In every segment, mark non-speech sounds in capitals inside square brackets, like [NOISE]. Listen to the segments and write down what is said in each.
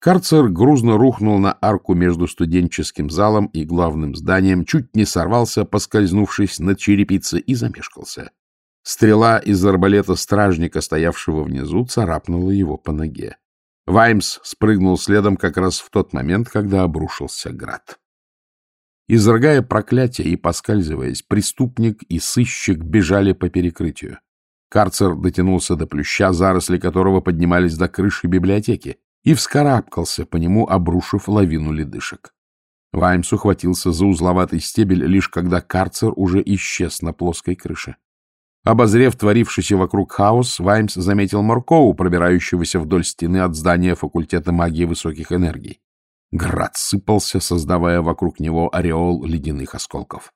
Карцер грузно рухнул на арку между студенческим залом и главным зданием, чуть не сорвался, поскользнувшись на черепице, и замешкался. Стрела из арбалета стражника, стоявшего внизу, царапнула его по ноге. Ваймс спрыгнул следом как раз в тот момент, когда обрушился град. Изрыгая проклятие и поскальзываясь, преступник и сыщик бежали по перекрытию. Карцер дотянулся до плюща, заросли которого поднимались до крыши библиотеки, и вскарабкался по нему, обрушив лавину ледышек. Ваймс ухватился за узловатый стебель, лишь когда карцер уже исчез на плоской крыше. Обозрев творившийся вокруг хаос, Ваймс заметил Моркоу, пробирающегося вдоль стены от здания факультета магии высоких энергий. Град сыпался, создавая вокруг него ореол ледяных осколков.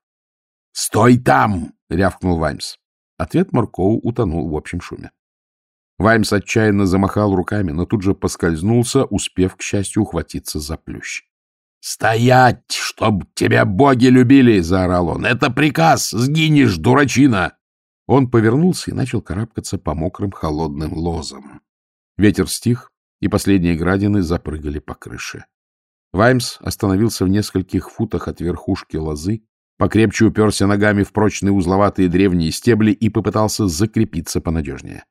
«Стой там!» — рявкнул Ваймс. Ответ Моркоу утонул в общем шуме. Ваймс отчаянно замахал руками, но тут же поскользнулся, успев, к счастью, ухватиться за плющ. «Стоять, чтоб тебя боги любили!» — заорал он. «Это приказ! Сгинешь, дурачина!» Он повернулся и начал карабкаться по мокрым холодным лозам. Ветер стих, и последние градины запрыгали по крыше. Ваймс остановился в нескольких футах от верхушки лозы, покрепче уперся ногами в прочные узловатые древние стебли и попытался закрепиться понадежнее.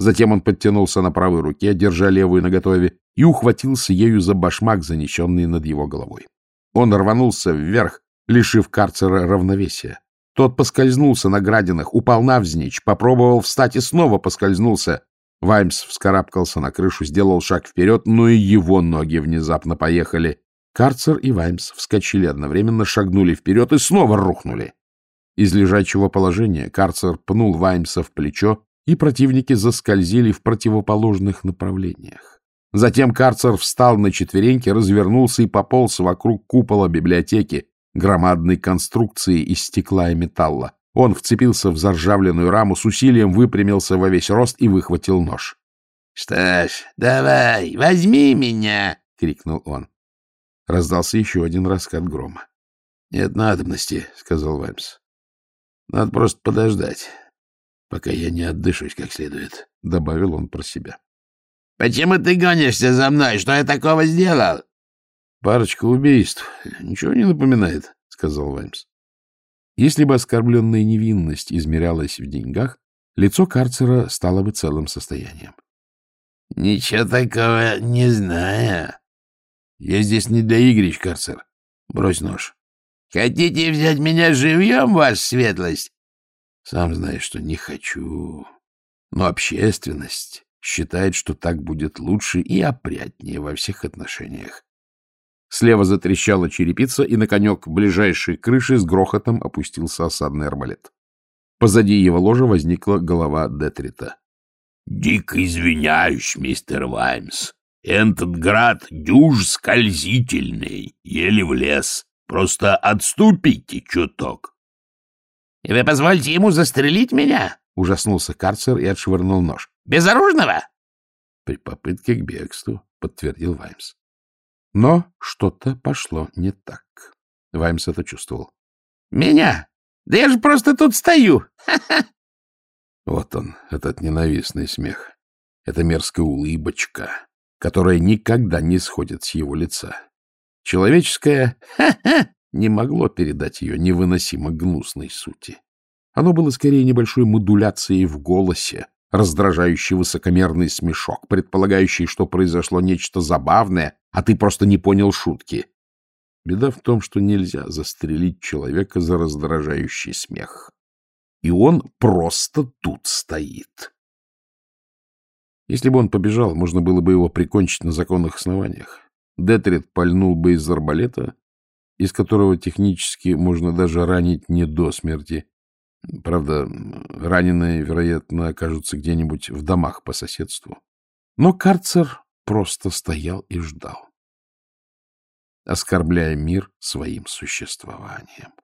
Затем он подтянулся на правой руке, держа левую наготове, и ухватился ею за башмак, занесенный над его головой. Он рванулся вверх, лишив карцера равновесия. Тот поскользнулся на градинах, упал навзничь, попробовал встать и снова поскользнулся. Ваймс вскарабкался на крышу, сделал шаг вперед, но и его ноги внезапно поехали. Карцер и Ваймс вскочили одновременно, шагнули вперед и снова рухнули. Из лежачего положения Карцер пнул Ваймса в плечо, и противники заскользили в противоположных направлениях. Затем карцер встал на четвереньки, развернулся и пополз вокруг купола библиотеки, громадной конструкции из стекла и металла. Он вцепился в заржавленную раму, с усилием выпрямился во весь рост и выхватил нож. — Что ж, давай, возьми меня! — крикнул он. Раздался еще один раскат грома. — Нет надобности, — сказал Ваймс. — Надо просто подождать пока я не отдышусь как следует, — добавил он про себя. — Почему ты гонишься за мной? Что я такого сделал? — Парочка убийств. Ничего не напоминает, — сказал Ваймс. Если бы оскорбленная невинность измерялась в деньгах, лицо карцера стало бы целым состоянием. — Ничего такого не знаю. — Я здесь не для игрищ, карцер. Брось нож. — Хотите взять меня живьем, ваша светлость? Сам знаешь, что не хочу. Но общественность считает, что так будет лучше и опрятнее во всех отношениях. Слева затрещала черепица, и на конек ближайшей крыши с грохотом опустился осадный арбалет. Позади его ложа возникла голова Детрита. — Дико извиняюсь, мистер Ваймс. Этот град дюж скользительный, еле в лес. Просто отступите чуток. — И вы позвольте ему застрелить меня? — ужаснулся карцер и отшвырнул нож. — Безоружного? — При попытке к бегству, — подтвердил Ваймс. Но что-то пошло не так. Ваймс это чувствовал. — Меня? Да я же просто тут стою! Вот он, этот ненавистный смех. Эта мерзкая улыбочка, которая никогда не сходит с его лица. Человеческое «ха-ха» не могло передать ее невыносимо гнусной сути. Оно было скорее небольшой модуляцией в голосе, раздражающий высокомерный смешок, предполагающий, что произошло нечто забавное, а ты просто не понял шутки. Беда в том, что нельзя застрелить человека за раздражающий смех. И он просто тут стоит. Если бы он побежал, можно было бы его прикончить на законных основаниях. Детрит пальнул бы из арбалета, из которого технически можно даже ранить не до смерти. Правда, раненые, вероятно, окажутся где-нибудь в домах по соседству. Но карцер просто стоял и ждал, оскорбляя мир своим существованием.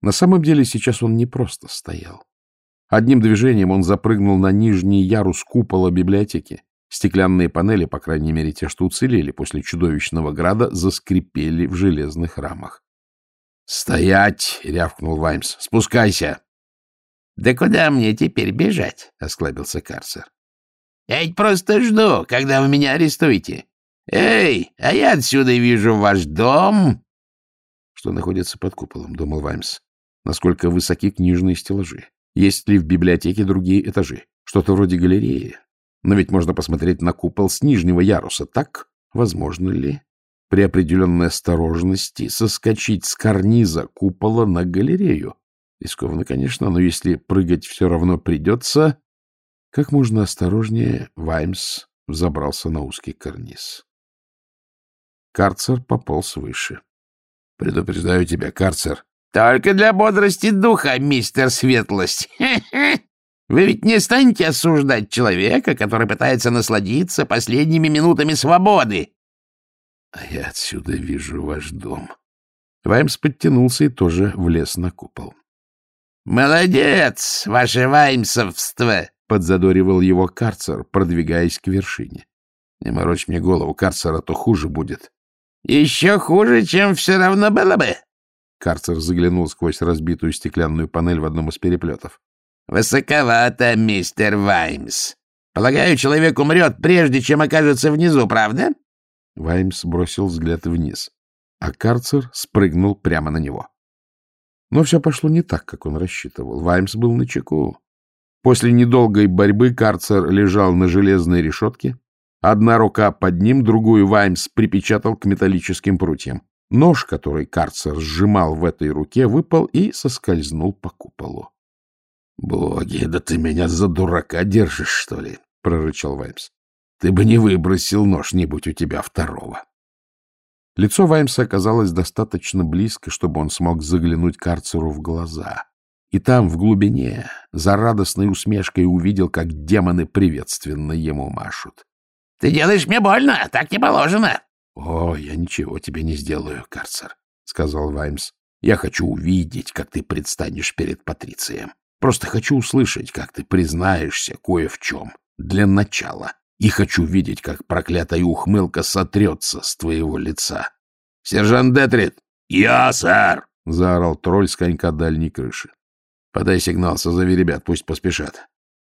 На самом деле сейчас он не просто стоял. Одним движением он запрыгнул на нижний ярус купола библиотеки. Стеклянные панели, по крайней мере те, что уцелели после чудовищного града, заскрипели в железных рамах. «Стоять!» — рявкнул Ваймс. «Спускайся!» «Да куда мне теперь бежать?» — осклабился карцер. «Я ведь просто жду, когда вы меня арестуете. Эй, а я отсюда вижу ваш дом. Что находится под куполом, думал Ваймс. Насколько высоки книжные стеллажи? Есть ли в библиотеке другие этажи? Что-то вроде галереи. Но ведь можно посмотреть на купол с нижнего яруса. Так возможно ли при определенной осторожности соскочить с карниза купола на галерею? Рискованно, конечно, но если прыгать все равно придется... Как можно осторожнее Ваймс взобрался на узкий карниз. Карцер пополз выше. — Предупреждаю тебя, Карцер. — Только для бодрости духа, мистер Светлость. [LAUGHS] Вы ведь не станете осуждать человека, который пытается насладиться последними минутами свободы. — А я отсюда вижу ваш дом. Ваймс подтянулся и тоже влез на купол. — Молодец, ваше ваймсовство! — подзадоривал его карцер, продвигаясь к вершине. — Не морочь мне голову, карцер, а то хуже будет. — Еще хуже, чем все равно было бы. Карцер заглянул сквозь разбитую стеклянную панель в одном из переплетов. — Высоковато, мистер Ваймс. Полагаю, человек умрет, прежде чем окажется внизу, правда? Ваймс бросил взгляд вниз, а карцер спрыгнул прямо на него. Но все пошло не так, как он рассчитывал. Ваймс был на чеку. После недолгой борьбы карцер лежал на железной решетке. Одна рука под ним, другую Ваймс припечатал к металлическим прутьям. Нож, который карцер сжимал в этой руке, выпал и соскользнул по куполу. — Боги, да ты меня за дурака держишь, что ли? — прорычал Ваймс. — Ты бы не выбросил нож, не будь у тебя второго. Лицо Ваймса оказалось достаточно близко, чтобы он смог заглянуть карцеру в глаза. И там, в глубине, за радостной усмешкой увидел, как демоны приветственно ему машут. — Ты делаешь мне больно, так не положено. — О, я ничего тебе не сделаю, карцер, — сказал Ваймс. — Я хочу увидеть, как ты предстанешь перед Патрицием. Просто хочу услышать, как ты признаешься кое в чем, для начала. И хочу видеть, как проклятая ухмылка сотрется с твоего лица. — Сержант Детрит! — Я, сэр! — заорал тролль с конька дальней крыши. Подай сигнал, созови ребят, пусть поспешат.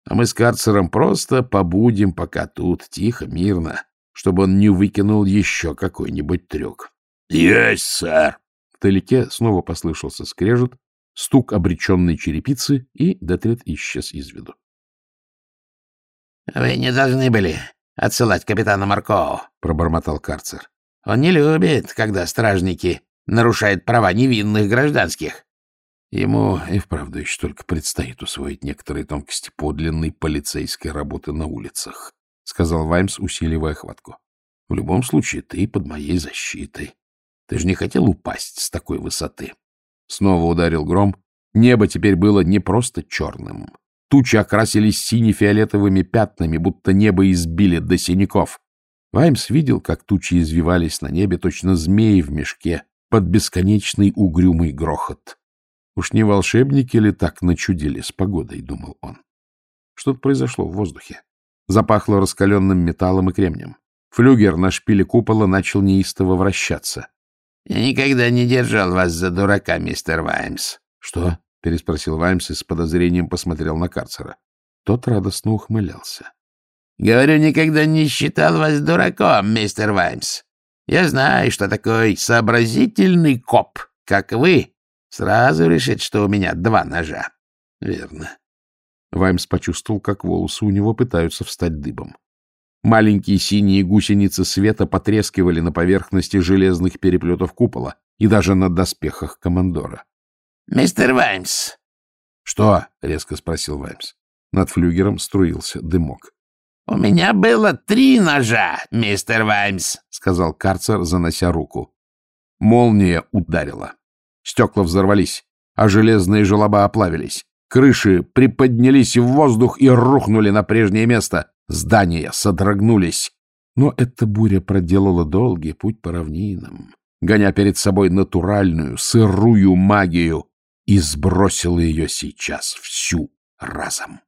А мы с карцером просто побудем пока тут, тихо, мирно, чтобы он не выкинул еще какой-нибудь трюк. — Есть, сэр! Вдалеке снова послышался скрежет, стук обреченной черепицы, и Детрит исчез из виду. — Вы не должны были отсылать капитана Марко, — пробормотал карцер. — Он не любит, когда стражники нарушают права невинных гражданских. Ему и вправду еще только предстоит усвоить некоторые тонкости подлинной полицейской работы на улицах, — сказал Ваймс, усиливая хватку. — В любом случае, ты под моей защитой. Ты же не хотел упасть с такой высоты. Снова ударил гром. Небо теперь было не просто черным. Тучи окрасились сине-фиолетовыми пятнами, будто небо избили до синяков. Ваймс видел, как тучи извивались на небе, точно змеи в мешке, под бесконечный угрюмый грохот. Уж не волшебники ли так начудили с погодой, думал он. Что-то произошло в воздухе. Запахло раскаленным металлом и кремнем. Флюгер на шпиле купола начал неистово вращаться. — Я никогда не держал вас за дурака, мистер Ваймс. — Что? — переспросил Ваймс и с подозрением посмотрел на карцера. Тот радостно ухмылялся. — Говорю, никогда не считал вас дураком, мистер Ваймс. Я знаю, что такой сообразительный коп, как вы, Сразу решит, что у меня два ножа. Верно. Ваймс почувствовал, как волосы у него пытаются встать дыбом. Маленькие синие гусеницы света потрескивали на поверхности железных переплетов купола и даже на доспехах командора. — Мистер Ваймс! — Что? — резко спросил Ваймс. Над флюгером струился дымок. — У меня было три ножа, мистер Ваймс, — сказал карцер, занося руку. Молния ударила. Стекла взорвались, а железные желоба оплавились. Крыши приподнялись в воздух и рухнули на прежнее место. Здания содрогнулись. Но эта буря проделала долгий путь по равнинам, гоня перед собой натуральную, сырую магию, и сбросила ее сейчас всю разом.